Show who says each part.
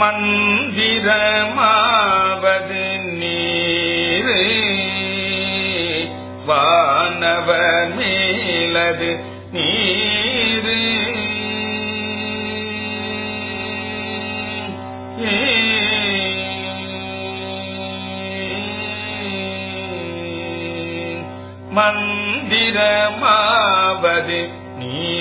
Speaker 1: மந்திரமாவது நீரு. வானவர் மேலது நீரு. மந்திரமாவது நீ